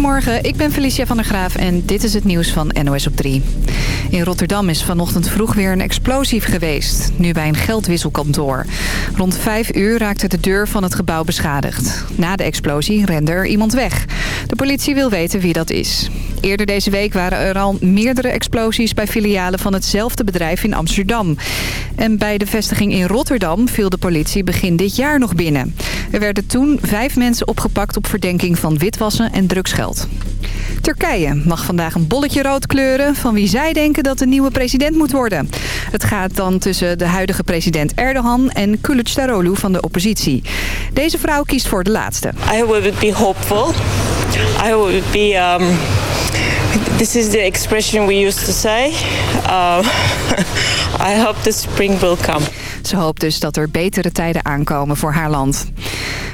Goedemorgen, ik ben Felicia van der Graaf en dit is het nieuws van NOS op 3. In Rotterdam is vanochtend vroeg weer een explosie geweest. Nu bij een geldwisselkantoor. Rond 5 uur raakte de deur van het gebouw beschadigd. Na de explosie rende er iemand weg. De politie wil weten wie dat is. Eerder deze week waren er al meerdere explosies bij filialen van hetzelfde bedrijf in Amsterdam. En bij de vestiging in Rotterdam viel de politie begin dit jaar nog binnen. Er werden toen vijf mensen opgepakt op verdenking van witwassen en drugsgeld. Turkije mag vandaag een bolletje rood kleuren van wie zij denken dat de nieuwe president moet worden. Het gaat dan tussen de huidige president Erdogan en Kılıçdaroğlu van de oppositie. Deze vrouw kiest voor de laatste. I would be hopeful. I would be... Um... This is the expression we used to say. Uh, I hope the spring will come. Ze hoopt dus dat er betere tijden aankomen voor haar land.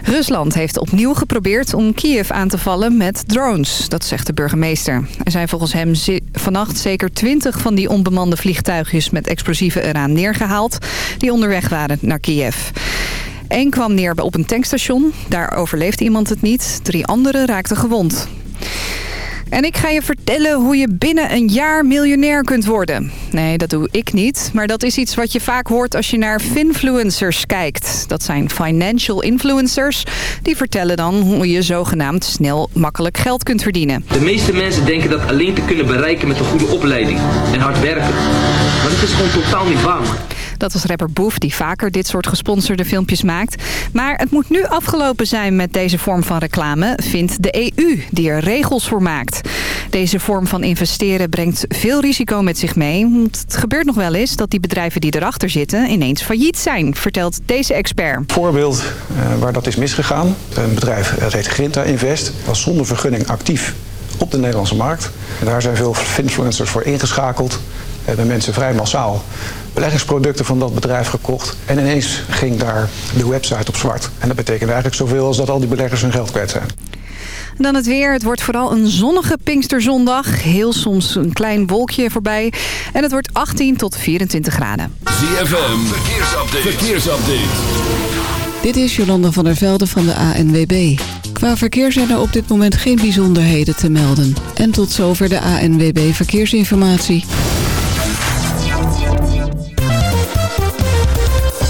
Rusland heeft opnieuw geprobeerd om Kiev aan te vallen met drones. Dat zegt de burgemeester. Er zijn volgens hem vannacht zeker twintig van die onbemande vliegtuigjes... met explosieven eraan neergehaald die onderweg waren naar Kiev. Eén kwam neer op een tankstation. Daar overleefde iemand het niet. Drie anderen raakten gewond. En ik ga je vertellen hoe je binnen een jaar miljonair kunt worden. Nee, dat doe ik niet. Maar dat is iets wat je vaak hoort als je naar finfluencers kijkt. Dat zijn financial influencers. Die vertellen dan hoe je zogenaamd snel makkelijk geld kunt verdienen. De meeste mensen denken dat alleen te kunnen bereiken met een goede opleiding en hard werken. Maar dat is gewoon totaal niet waar. Dat was rapper Boef die vaker dit soort gesponsorde filmpjes maakt. Maar het moet nu afgelopen zijn met deze vorm van reclame, vindt de EU, die er regels voor maakt. Deze vorm van investeren brengt veel risico met zich mee. Het gebeurt nog wel eens dat die bedrijven die erachter zitten ineens failliet zijn, vertelt deze expert. Voorbeeld uh, waar dat is misgegaan. Een bedrijf, dat heet Grinta Invest, was zonder vergunning actief op de Nederlandse markt. En daar zijn veel influencers voor ingeschakeld. Hebben mensen vrij massaal beleggingsproducten van dat bedrijf gekocht. En ineens ging daar de website op zwart. En dat betekent eigenlijk zoveel als dat al die beleggers hun geld kwijt zijn. Dan het weer. Het wordt vooral een zonnige Pinksterzondag. Heel soms een klein wolkje voorbij. En het wordt 18 tot 24 graden. ZFM, verkeersupdate. verkeersupdate. Dit is Jolanda van der Velde van de ANWB. Qua verkeer zijn er op dit moment geen bijzonderheden te melden. En tot zover de ANWB Verkeersinformatie.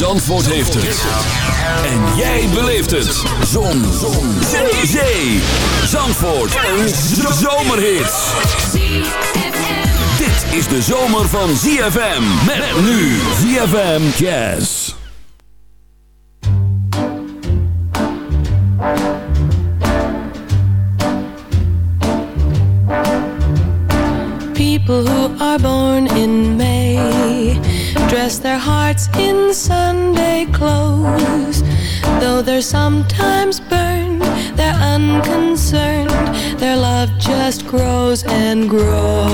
Zandvoort heeft het. En jij beleeft het. Zon. Zon. Zee. Zee. Zandvoort. Een zomerhit. Dit is de zomer van ZFM. Met nu ZFM Jazz. People who are born in May dress their hearts in Sunday clothes. Though they're sometimes burned, they're unconcerned. Their love just grows and grows.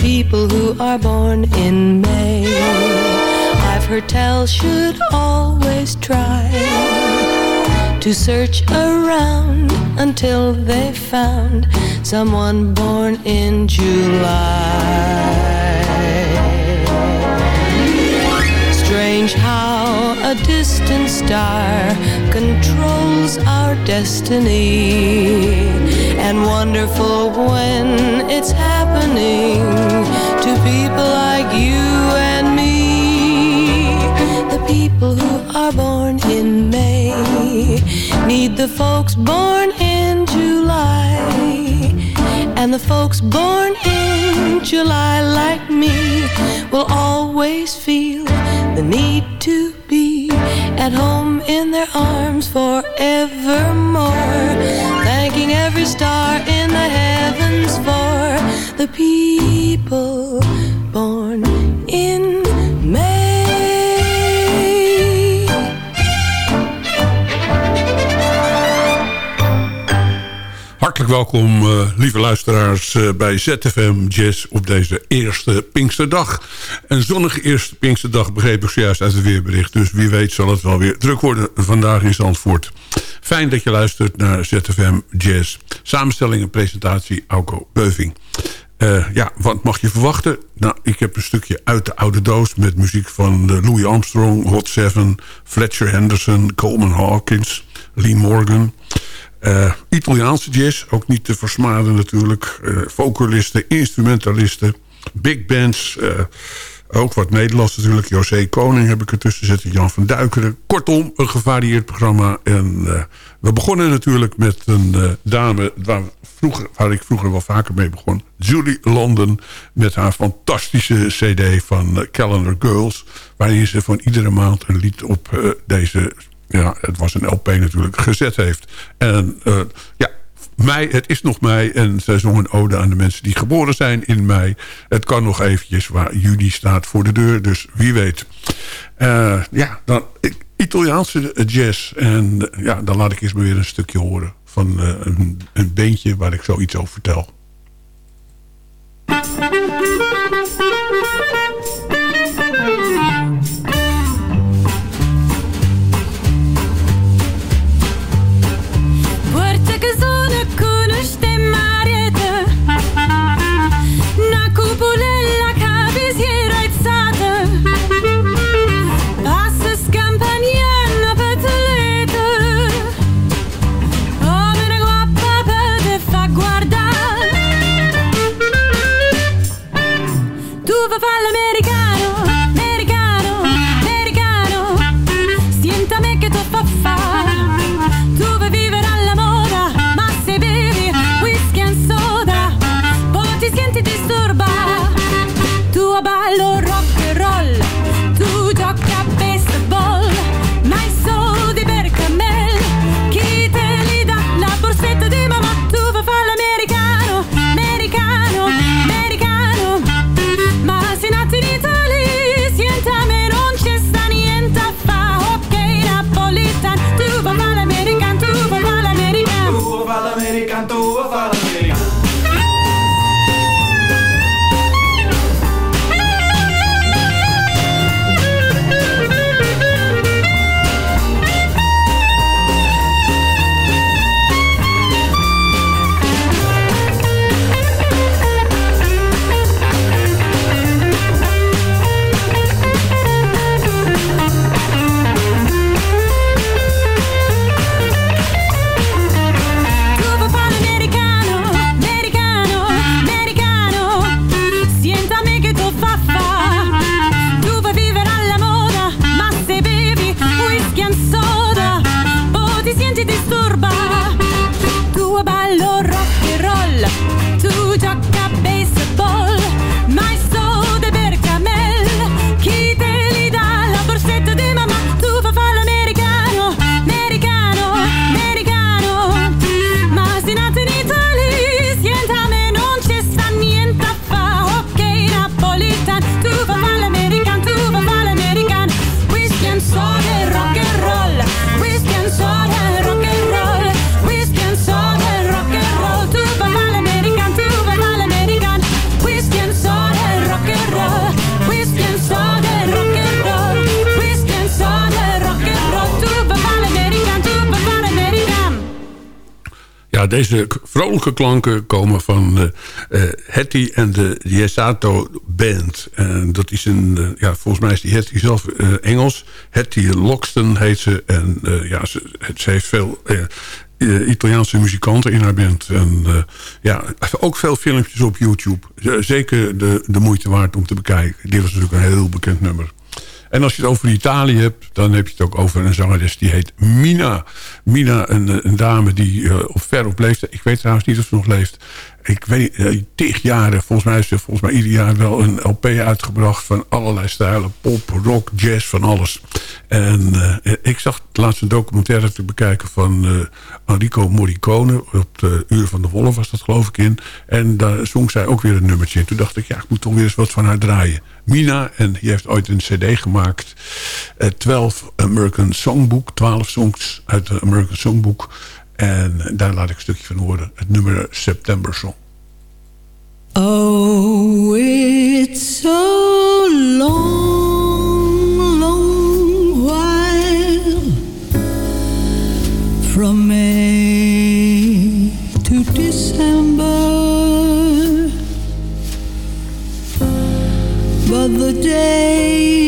People who are born in May, I've heard tell, should always try to search around until they found someone born in July. Strange how a distant star controls our destiny, and wonderful when it's happening to people like you need the folks born in July and the folks born in July like me will always feel the need to be at home in their arms forevermore. Thanking every star in the heavens for the people born in Welkom, uh, lieve luisteraars, uh, bij ZFM Jazz op deze eerste Pinksterdag. Een zonnige eerste Pinksterdag begreep ik zojuist uit het weerbericht. Dus wie weet zal het wel weer druk worden vandaag in Zandvoort. Fijn dat je luistert naar ZFM Jazz. Samenstelling en presentatie Auko Beuving. Uh, ja, wat mag je verwachten? Nou, ik heb een stukje uit de oude doos... met muziek van Louis Armstrong, Hot Seven... Fletcher Henderson, Coleman Hawkins, Lee Morgan... Uh, Italiaanse jazz, ook niet te versmaden natuurlijk. Uh, vocalisten, instrumentalisten, big bands. Uh, ook wat Nederlands natuurlijk. José Koning heb ik ertussen zitten. Jan van Duikeren. Kortom, een gevarieerd programma. En we begonnen natuurlijk met een dame... Waar, vroeger, ik vroeger wel vaker mee begon. Julie London. Met haar fantastische cd van Calendar Girls. Waarin ze van iedere maand een lied op deze ja, het was een LP natuurlijk, gezet heeft. En uh, ja, mei, het is nog mei. En zij zong een ode aan de mensen die geboren zijn in mei. Het kan nog eventjes waar juni staat voor de deur. Dus wie weet. Uh, ja, dan Italiaanse jazz. En ja, dan laat ik eens maar weer een stukje horen. Van een, een beentje waar ik zoiets over vertel. Deze vrolijke klanken komen van uh, Hetty en de Yesato Band. En dat is een, uh, ja, volgens mij is die Hetty zelf Engels. Hetty Loxton heet ze. En ja, ze, ze, heeft veel Italiaanse muzikanten in haar band. En ja, ook veel filmpjes op YouTube. zeker de, de moeite waard om te bekijken. Dit was natuurlijk een heel bekend nummer. En als je het over Italië hebt, dan heb je het ook over een zangeres die heet Mina. Mina, een, dame die op ver op leeftijd... Ik weet trouwens niet of ze nog leeft ik weet niet, uh, jaren, volgens mij is er volgens mij ieder jaar wel een LP uitgebracht van allerlei stijlen. Pop, rock, jazz, van alles. En uh, ik zag laatst een documentaire te bekijken van uh, Enrico Morricone. Op de Uur van de Wolf was dat geloof ik in. En daar zong zij ook weer een nummertje. En toen dacht ik, ja, ik moet toch weer eens wat van haar draaien. Mina, en die heeft ooit een cd gemaakt. Uh, 12 American Songbook, 12 songs uit de American Songbook. En daar laat ik een stukje van horen. Het nummer September Song. Oh, it's so long, long while from May to December, but the days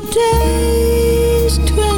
days twelve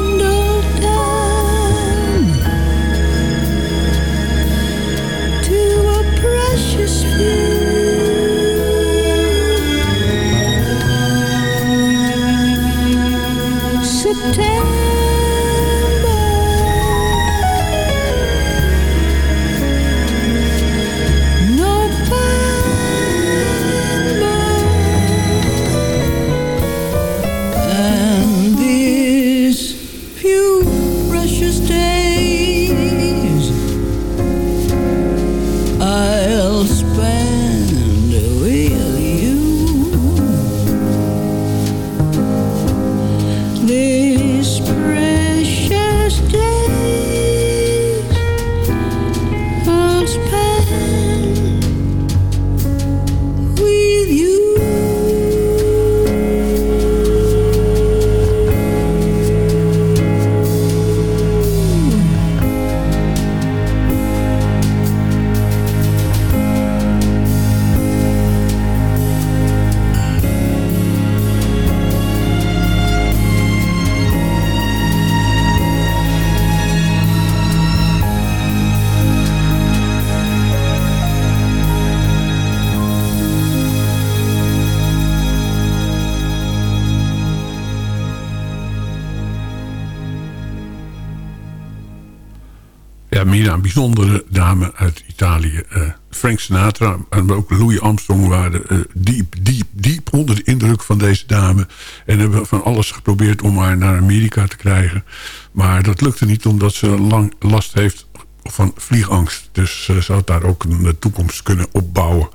bijzondere dame uit Italië. Eh, Frank Sinatra en ook Louis Armstrong waren eh, diep, diep, diep onder de indruk van deze dame. En hebben van alles geprobeerd om haar naar Amerika te krijgen. Maar dat lukte niet omdat ze lang last heeft van vliegangst. Dus eh, ze had daar ook een toekomst kunnen opbouwen.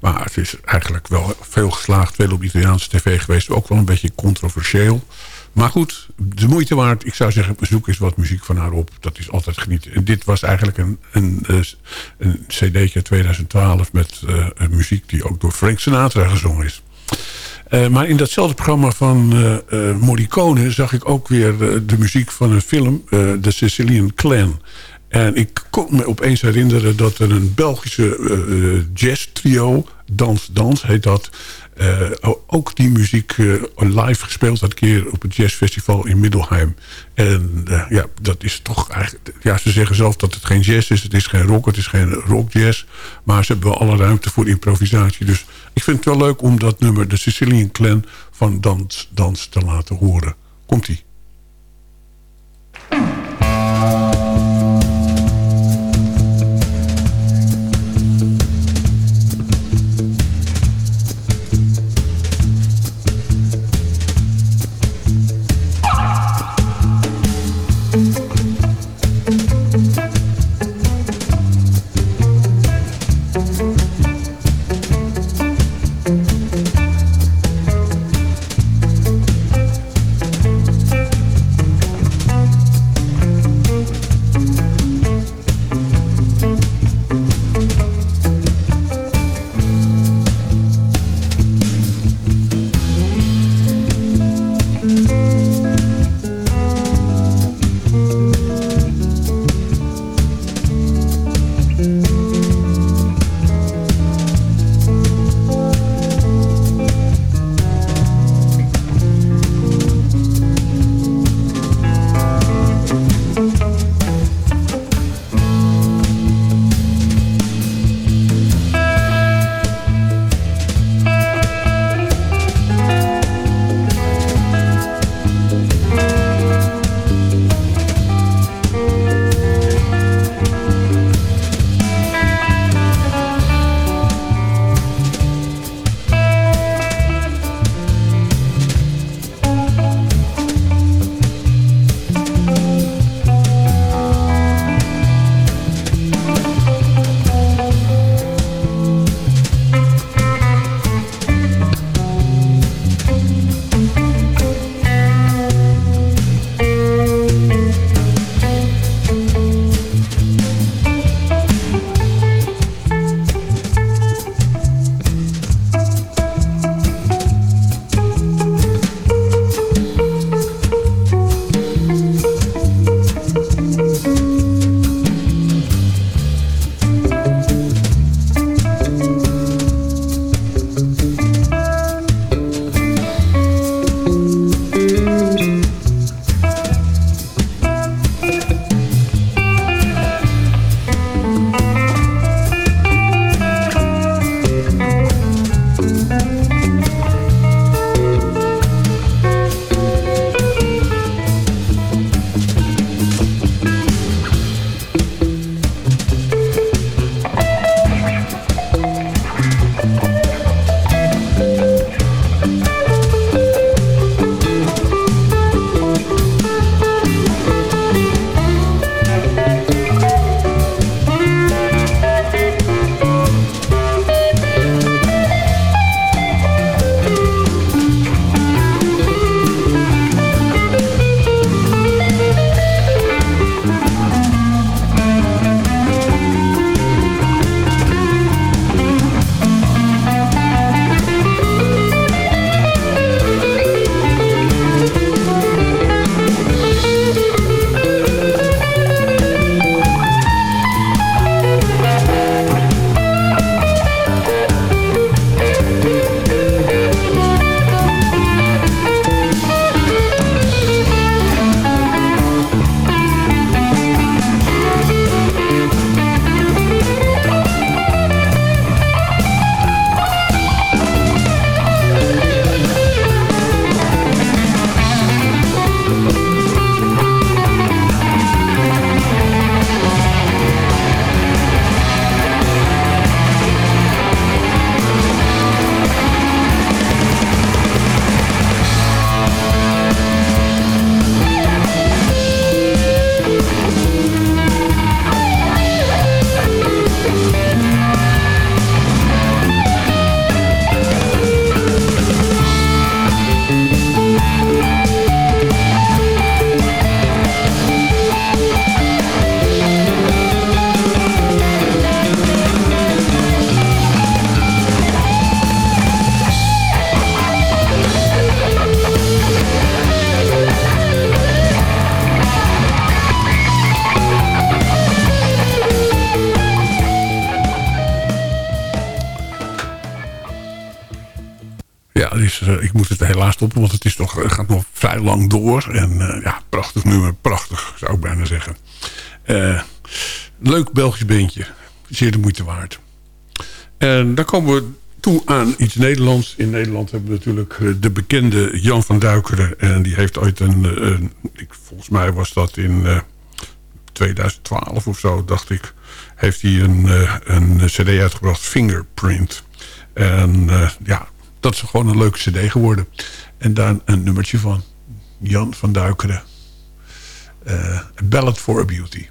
Maar het is eigenlijk wel veel geslaagd. Veel op Italiaanse tv geweest. Ook wel een beetje controversieel. Maar goed, de moeite waard. Ik zou zeggen, zoek eens wat muziek van haar op. Dat is altijd genieten. En dit was eigenlijk een, een, eh, een cd'tje 2012 met een muziek die ook door Frank Sinatra gezongen is. Uh, maar in datzelfde programma van Morricone zag ik ook weer de muziek van een film, The Sicilian Clan. En ik kon me opeens herinneren dat er een Belgische jazz trio, Dans Dans heet dat... Uh, ook die muziek uh, live gespeeld had keer op het jazzfestival in Middelheim. En uh, ja, dat is toch eigenlijk... Ja, ze zeggen zelf dat het geen jazz is. Het is geen rock, het is geen rockjazz. Maar ze hebben wel alle ruimte voor improvisatie. Dus ik vind het wel leuk om dat nummer... de Sicilian Clan van Dans Dans te laten horen. Komt-ie. Door. En eh, ja, prachtig nummer, prachtig zou ik bijna zeggen. Eh, leuk Belgisch beentje, zeer de moeite waard. En dan komen we toe aan iets Nederlands. In Nederland hebben we natuurlijk eh, de bekende Jan van Duikeren. En die heeft ooit een, ik, volgens mij was dat in eh, 2012 of zo, dacht ik... heeft hij een, een cd uitgebracht, Fingerprint. En ja, dat is gewoon een leuke cd geworden. En daar een nummertje van Jan van Duikeren. Eh, A Ballad for a Beauty.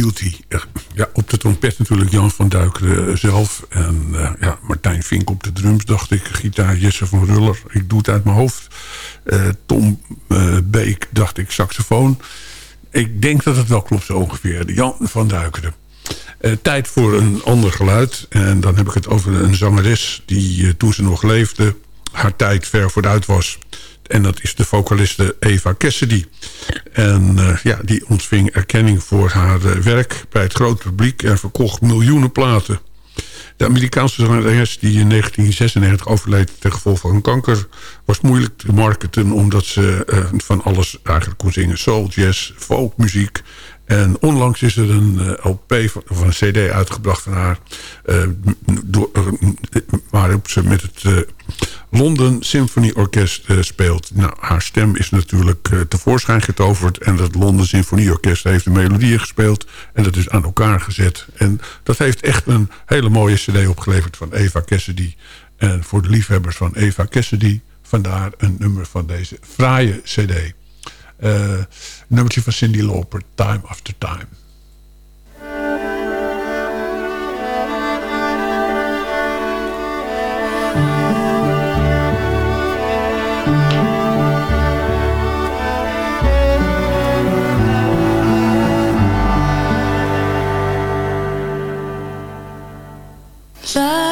Beauty. Eh, Ja, op de trompet natuurlijk Jan van Duikeren zelf. En eh, ja, Martijn Vink op de drums, dacht ik. Gitaar Jesse van Ruller. Ik doe het uit mijn hoofd. Eh, Tom eh, Beek, dacht ik, saxofoon. Ik denk dat het wel klopt zo ongeveer. Jan van Duikeren. Eh, tijd voor een ander geluid. En dan heb ik het over een zangeres die eh, toen ze nog leefde... haar tijd ver vooruit was. En dat is de vocaliste Eva Cassidy. En eh, ja, die ontving erkenning voor haar eh, werk bij het grote publiek... en verkocht miljoenen platen. De Amerikaanse zangeres die in 1996 overleed ten gevolge van kanker... was moeilijk te marketen omdat ze eh, van alles eigenlijk kon zingen. Soul, jazz, folkmuziek. En onlangs is er een LP van, of een cd uitgebracht van haar... door, waarop ze met het London Symphony Orkest eh, speelt. Nou, haar stem is natuurlijk eh, tevoorschijn getoverd... en dat London Symphony Orkest heeft de melodieën gespeeld... en dat is aan elkaar gezet. En dat heeft echt een hele mooie cd opgeleverd van Eva Cassidy. En voor de liefhebbers van Eva Cassidy... vandaar een nummer van deze fraaie cd. Een nummertje van Cindy Lauper, Time After Time. Shine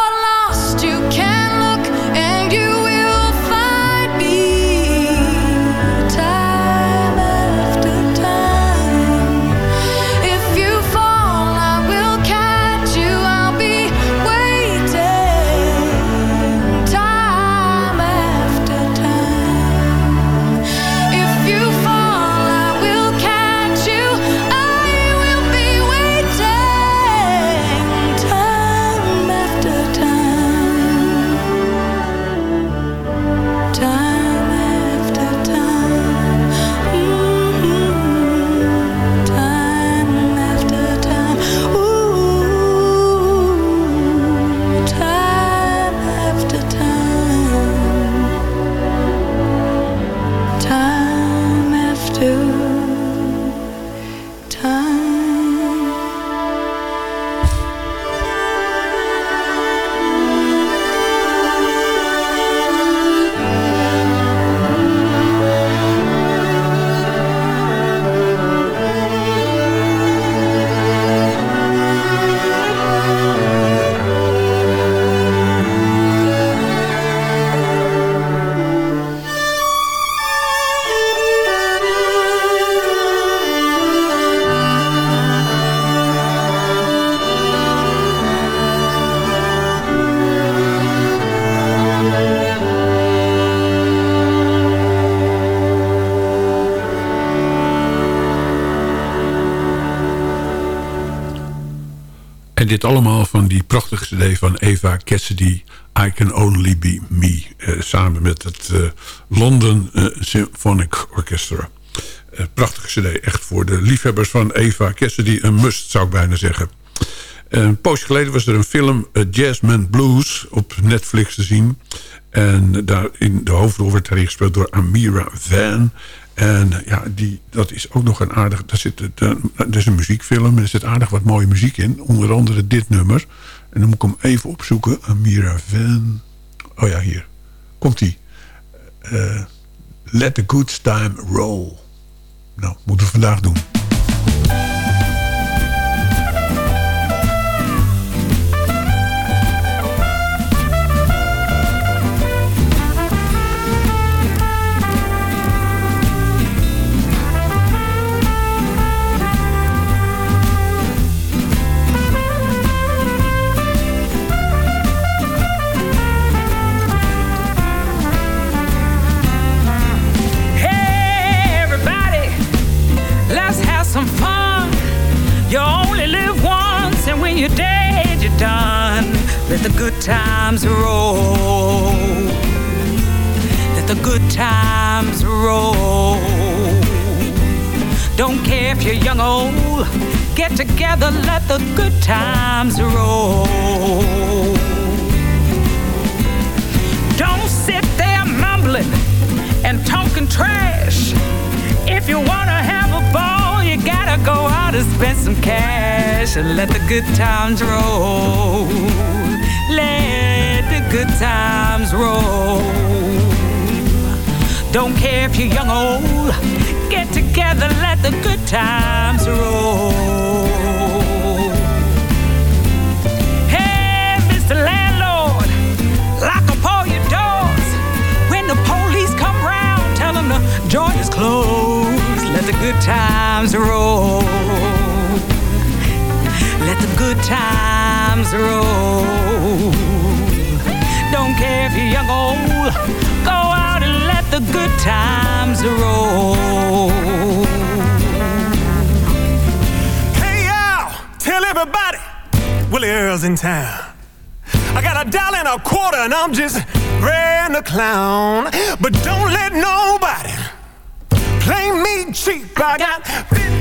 dit allemaal van die prachtige cd van Eva Cassidy... I Can Only Be Me. eh, samen met het eh, London eh, Symphonic Orchestra. Prachtige cd. Echt voor de liefhebbers van Eva Cassidy. Een must, zou ik bijna zeggen. Een poosje geleden was er een film Jazzman Blues op Netflix te zien. En daar in de hoofdrol werd daarin gespeeld door Amira Van. En ja, die, dat is ook nog een aardig... Daar zit, dat is een muziekfilm en er zit aardig wat mooie muziek in. Onder andere dit nummer. En dan moet ik hem even opzoeken. Amira Van. Oh ja, hier. Komt-ie. Eh, Let the good time roll. Nou, moeten we vandaag doen. You're dead, you're done. Let the good times roll. Let the good times roll. Don't care if you're young or old. Get together, let the good times roll. Don't sit there mumbling and talking trash. If you wanna have a ball, you gotta go out and spend some cash and let the good times roll. Let the good times roll. Don't care if you're young or old. Get together, let the good times roll. Hey, Mr. Landlord, lock up all your doors. When the police come round, tell them the joint is closed. Let the good times roll. The good times roll. Don't care if you're young or old. Go out and let the good times roll. Hey, y'all, tell everybody Willie Earl's in town. I got a dollar and a quarter and I'm just ran a clown. But don't let nobody play me cheap. I got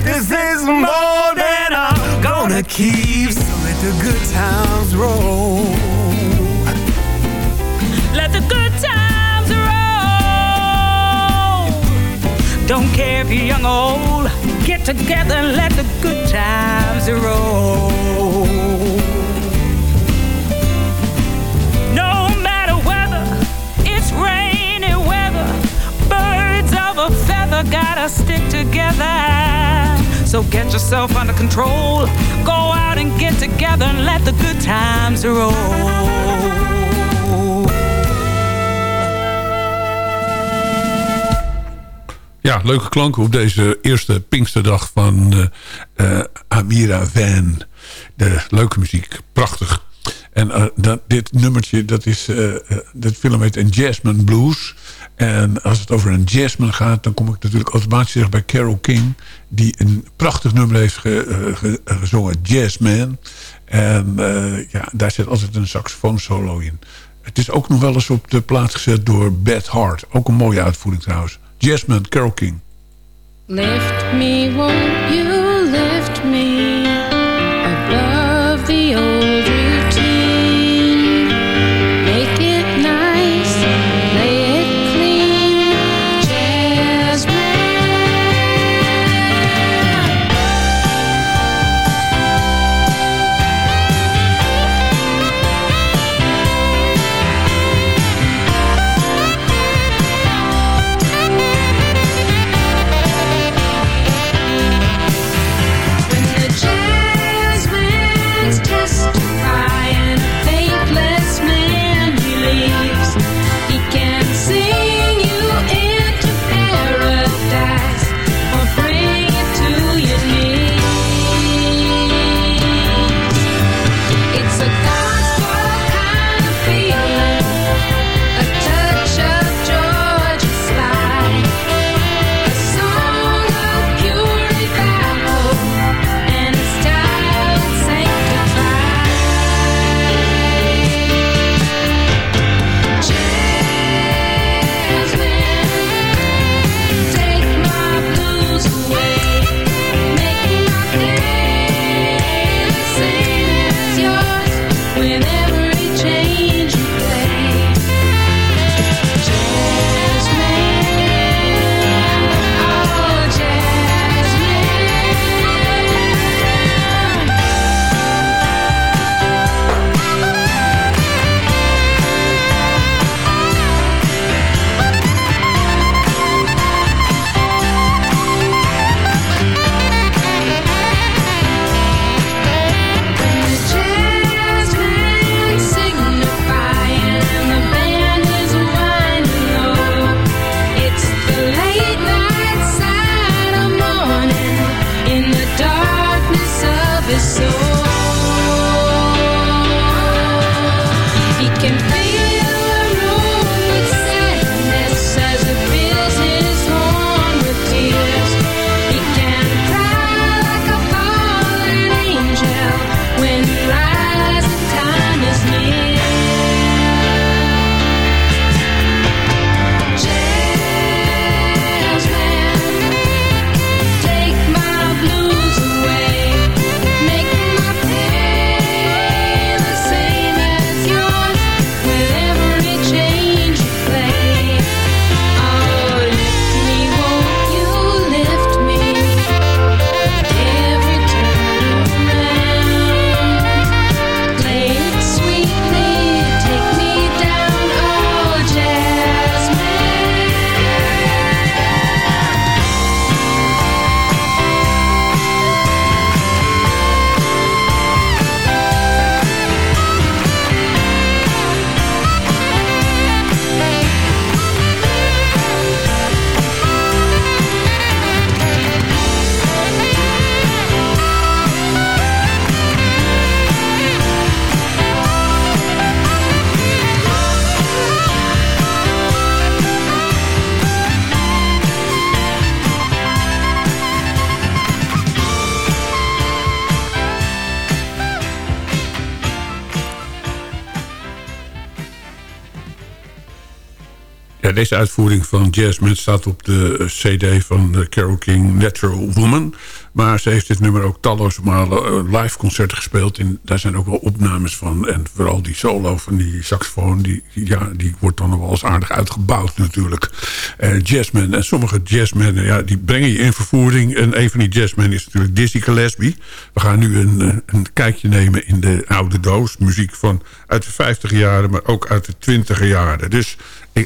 50 is more than I'm gonna keep. So let the good times roll. Let the good times roll. Don't care if you're young or old. Get together and let the good times roll. A feather gotta stick together. So get yourself under control. Go out and get together and let the good times roll. Ja, leuke klanken op deze eerste Pinksterdag van eh, eh, Amira Van. De leuke muziek, prachtig. En eh, dat, dit nummertje, dat is, eh, dit film heet een Jasmine Blues. En als het over een jazzman gaat, dan kom ik natuurlijk automatisch terecht bij Carole King. Die een prachtig nummer heeft ge- ge- gezongen, Jazzman. En ja, daar zit altijd een saxofoon solo in. Het is ook nog wel eens op de plaats gezet door Beth Hart. Ook een mooie uitvoering trouwens. Jazzman, Carole King. Lift me, won't you Deze uitvoering van Jasmine staat op de cd van eh, Carole King, Natural Woman. Maar ze heeft dit nummer ook talloze malen eh, live concerten gespeeld. En daar zijn ook wel opnames van. En vooral die solo van die saxofoon, die, ja, die wordt dan nog wel eens aardig uitgebouwd natuurlijk. Uh, jazzmen en sommige jazzmen, ja, die brengen je in vervoering. En een van die jazzmen is natuurlijk Dizzy Gillespie. We gaan nu een, een kijkje nemen in de oude doos. Muziek van uit de 50 jaren, maar ook uit de 20 jaren. Dus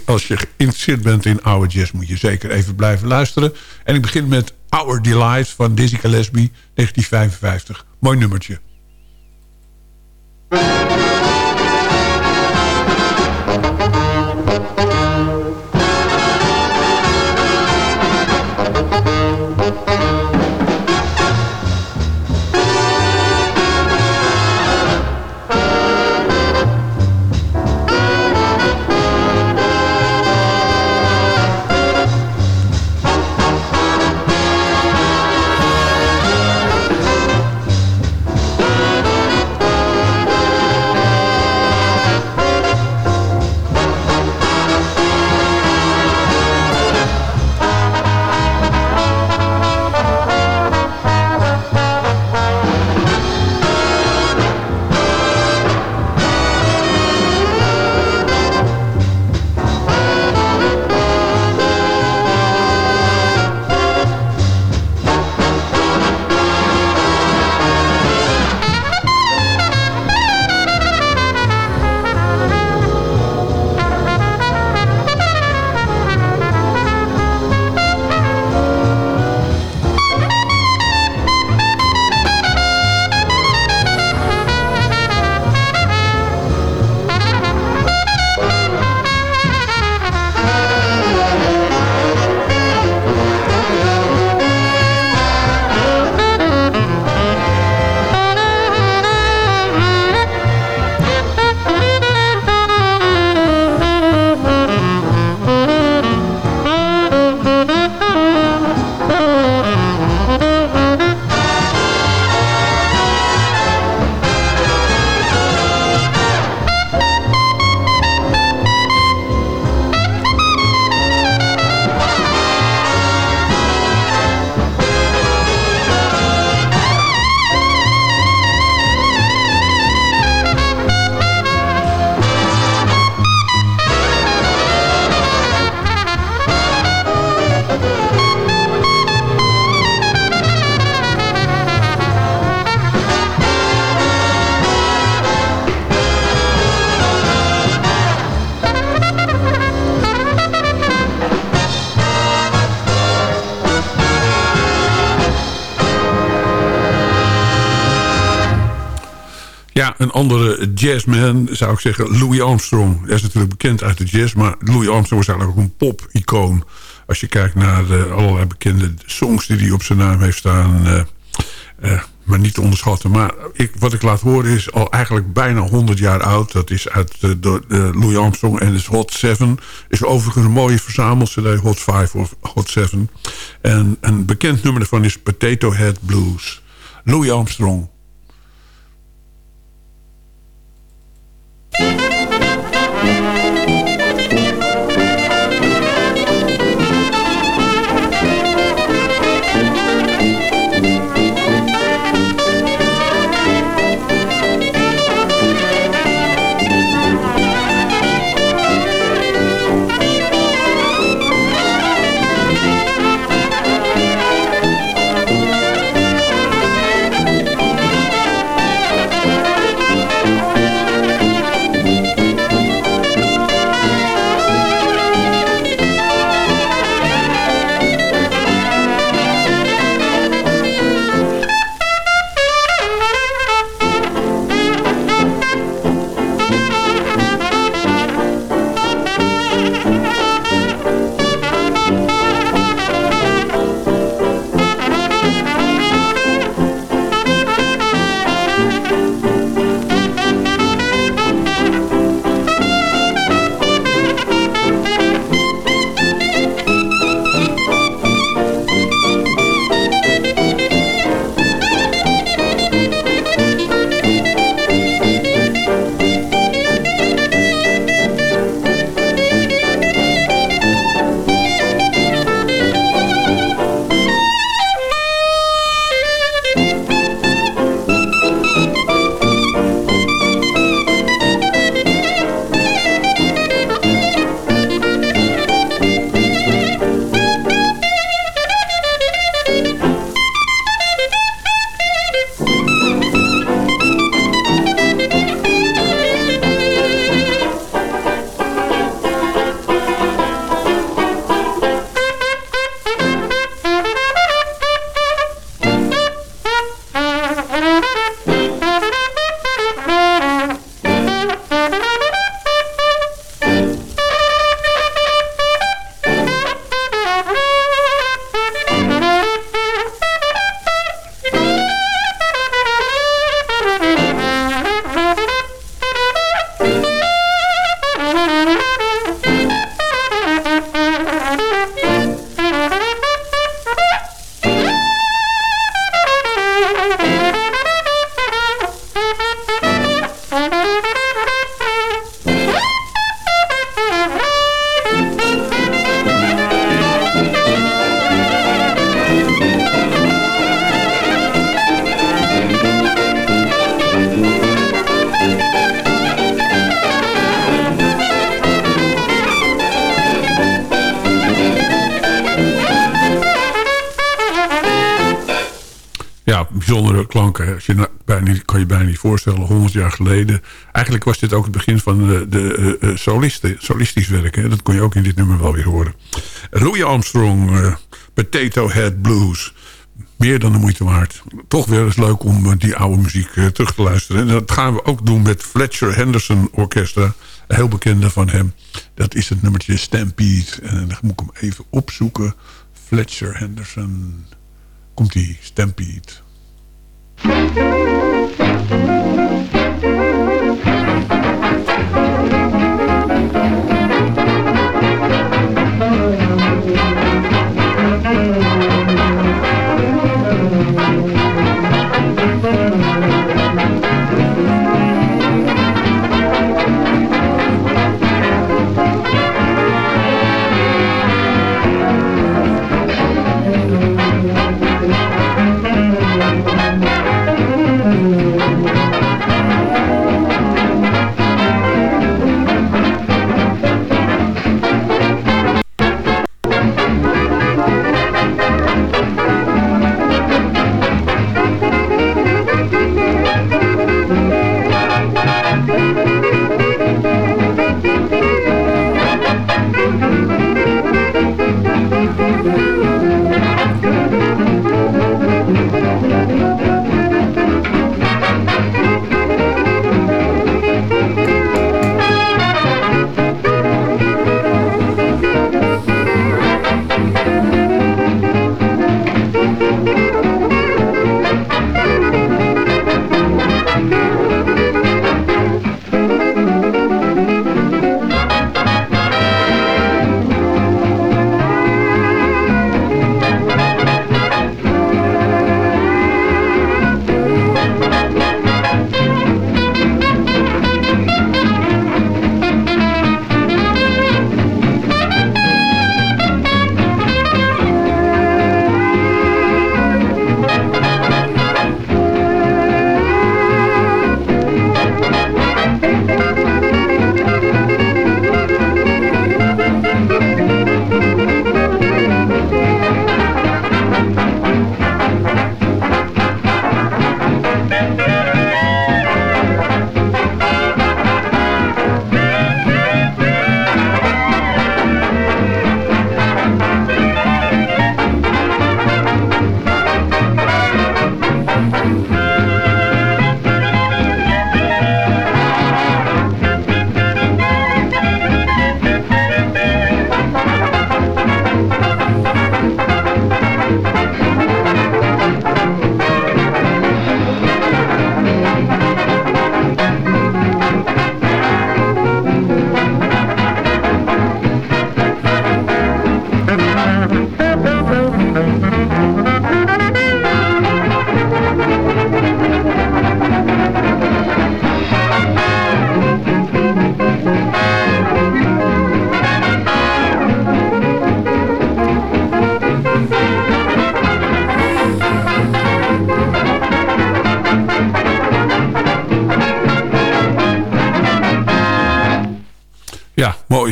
als je geïnteresseerd bent in oude jazz... moet je zeker even blijven luisteren. En ik begin met Our Delight van Dizzy Gillespie, 1955. Mooi nummertje. Andere jazzman, zou ik zeggen, Louis Armstrong. Hij is natuurlijk bekend uit de jazz, maar Louis Armstrong was eigenlijk ook een pop-icoon. Als je kijkt naar de allerlei bekende songs die hij op zijn naam heeft staan... Uh, uh, maar niet te onderschatten. Maar ik, wat ik laat horen is al eigenlijk bijna 100 jaar oud. Dat is uit uh, door, Louis Armstrong en is Hot 7. Is overigens een mooie verzamelcd, Hot 5 of Hot 7. En een bekend nummer daarvan is Potato Head Blues. Louis Armstrong. Voorstellen, 100 jaar geleden. Eigenlijk was dit ook het begin van de, de eh, eh, solistisch werk. Dat kon je ook in dit nummer wel weer horen. Louis Armstrong, eh, Potato Head Blues. Meer dan de moeite waard. Toch weer eens leuk om die oude muziek terug te luisteren. En dat gaan we ook doen met Fletcher Henderson Orchestra. Een heel bekende van hem. Dat is het nummertje Stampede. En dan moet ik hem even opzoeken. Fletcher Henderson. Komt-ie, Stampede.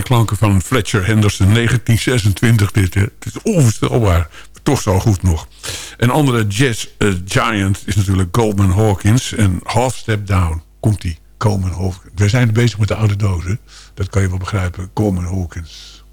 Klanken van Fletcher Henderson. 1926 dit. Het is onvoorstelbaar. Toch zo goed nog. Een andere jazz eh, giant is natuurlijk Goldman Hawkins. En Half Step Down. Komt die. Coleman Hawkins. We zijn bezig met de oude dozen. Dat kan je wel begrijpen. Coleman Hawkins.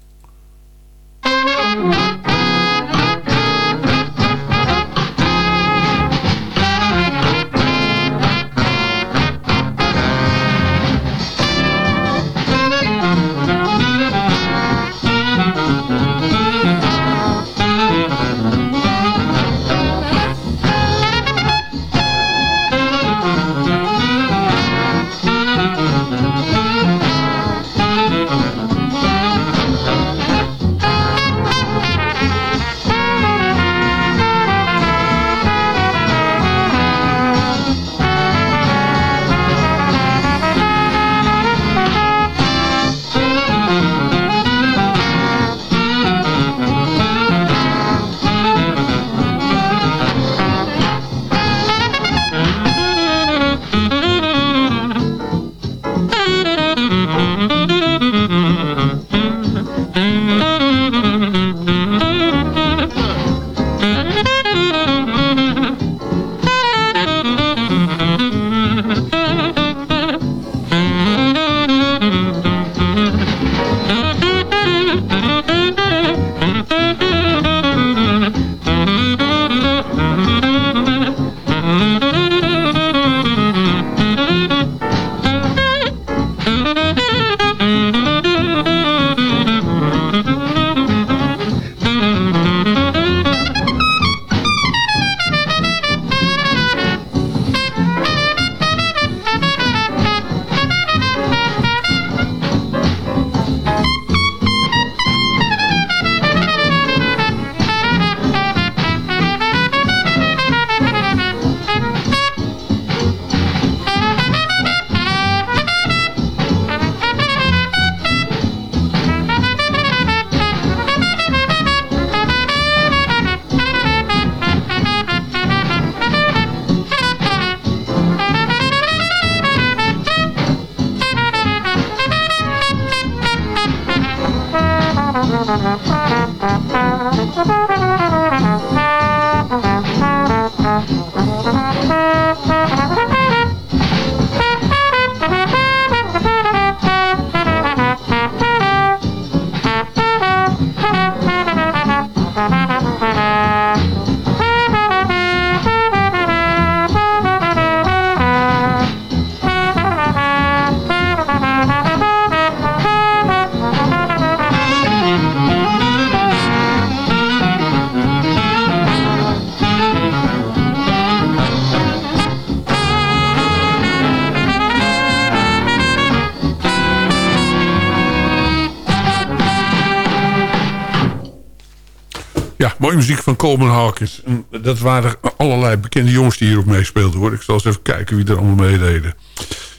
Muziek van Coleman Hawkins. En dat waren allerlei bekende jongens die hierop meespeelden. hoor. Ik zal eens even kijken wie er allemaal meededen.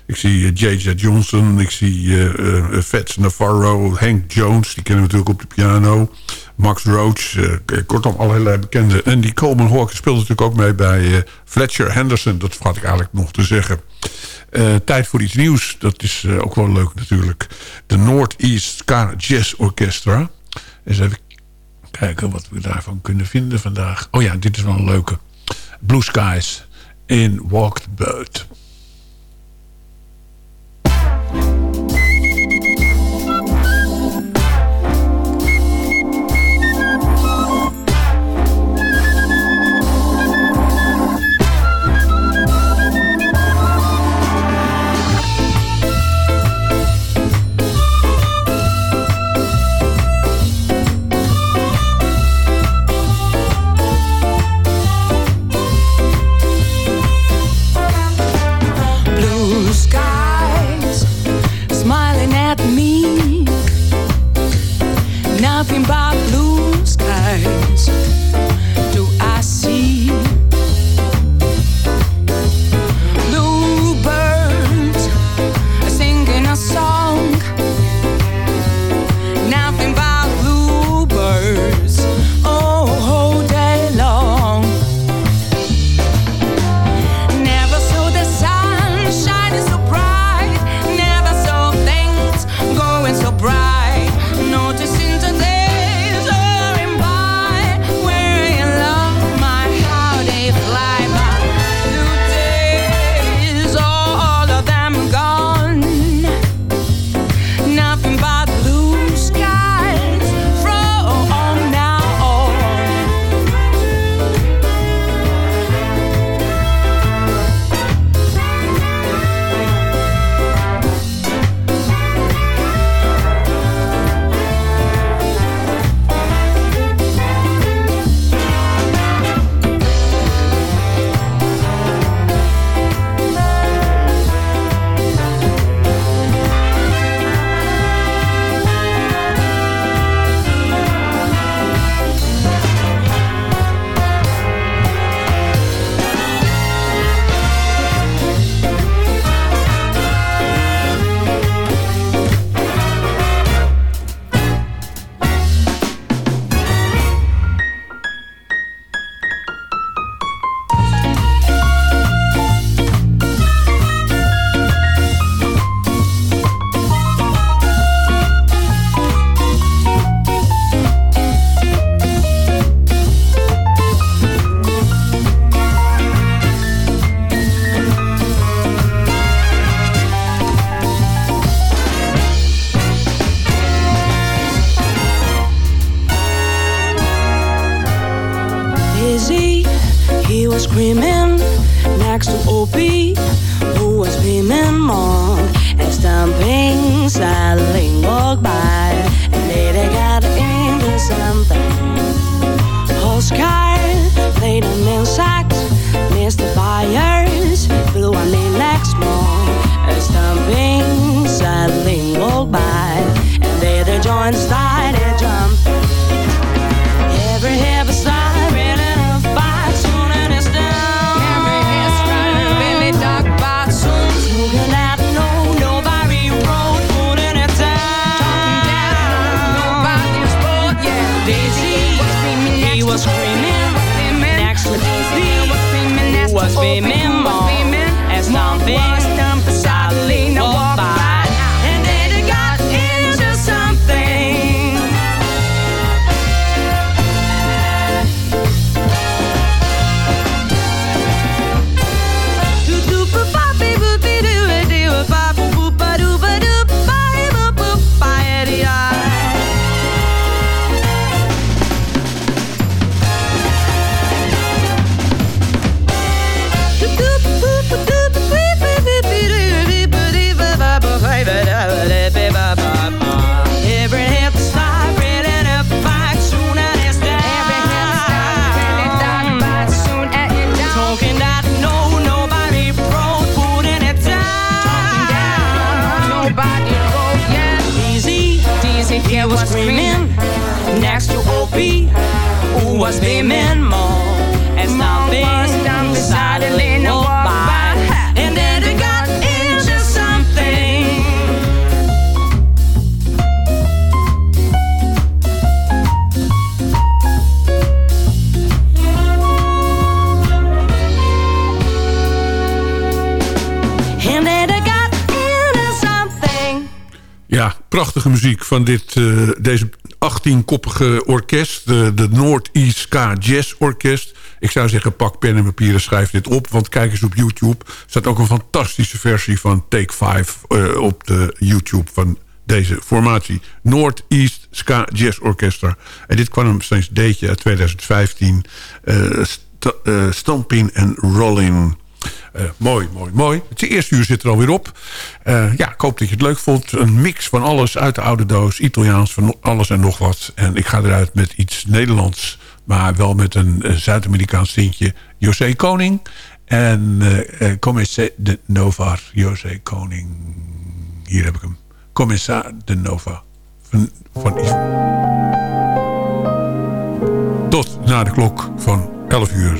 Ik zie eh, J.J. Johnson, ik zie uh, uh, Fats Navarro, Hank Jones, die kennen we natuurlijk op de piano. Max Roach, uh, kortom allerlei bekende. En die Coleman Hawkins speelde natuurlijk ook mee bij Fletcher Henderson. Dat had ik eigenlijk nog te zeggen. tijd voor iets nieuws, dat is ook wel leuk natuurlijk. De Northeast Jazz Orchestra. Eens even kijken wat we daarvan kunnen vinden vandaag. Oh ja, dit is wel een leuke. Blue Skies in Walked Boat. Was screaming next to OP, who was beaming more. As nothing prachtige muziek van dit, eh, deze 18-koppige orkest. De, de Northeast Ska Jazz Orkest. Ik zou zeggen, pak pen en papier en schrijf dit op. Want kijk eens op YouTube. Er staat ook een fantastische versie van Take 5 eh, op de YouTube van deze formatie. Northeast Ska Jazz Orchestra. En dit kwam steeds deetje uit 2015. eh sta- eh, Stamping en Rolling. Eh, mooi, mooi, mooi. Het eerste uur zit er alweer op. Eh, ja, ik hoop dat je het leuk vond. Een mix van alles uit de oude doos. Italiaans, van alles en nog wat. En ik ga eruit met iets Nederlands. Maar wel met een Zuid-Amerikaans tintje. José Koning. En Comece de Nova. José Koning. Hier heb ik hem. Commissa de Nova. Van, van. Tot na de klok van 11 uur.